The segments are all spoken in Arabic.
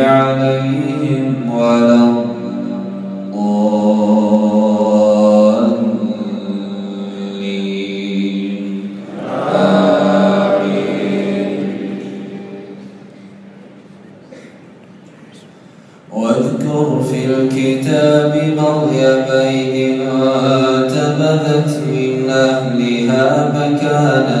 عليهم ولا الضالين. واذكر في الكتاب مريم إذ انتبذت من أهلها مكانا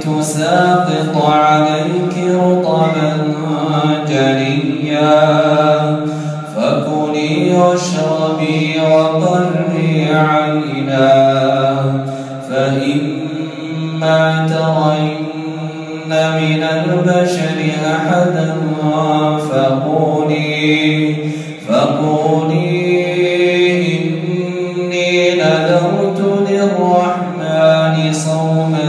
تساقط عليك رطبا جنيا. فكلي واشربي وقري عينا. فإما ترين من البشر أحدا فقولي فقولي إني نذرت للرحمن صوما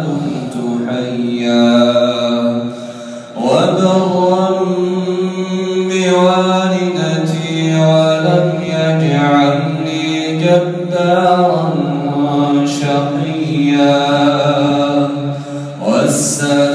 دمت حيا وبرا بوالدتي ولم يجعلني جبارا شقيا والسلام